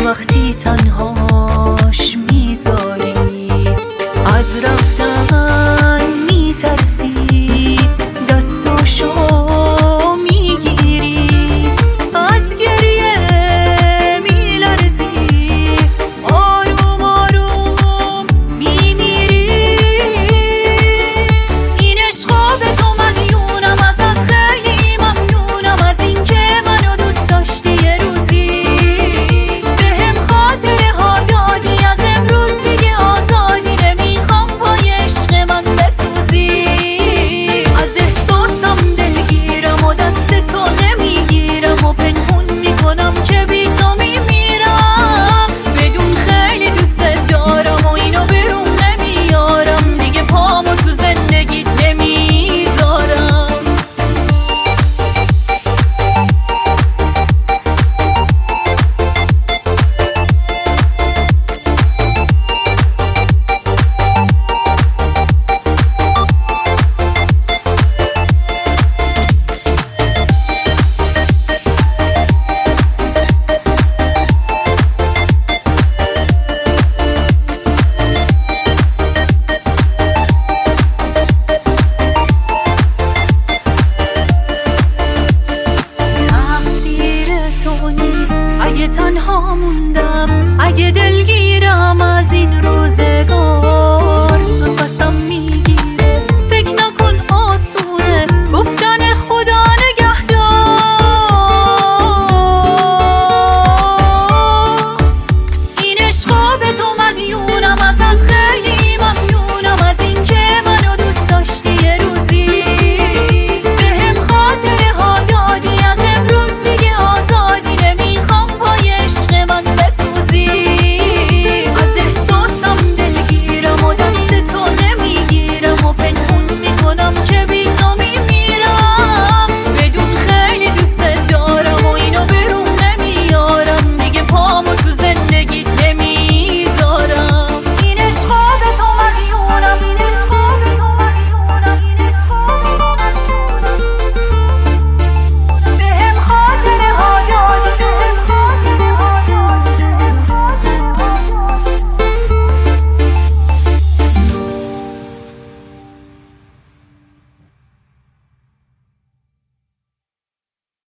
وقتی تنهاش می‌ذاری از رفت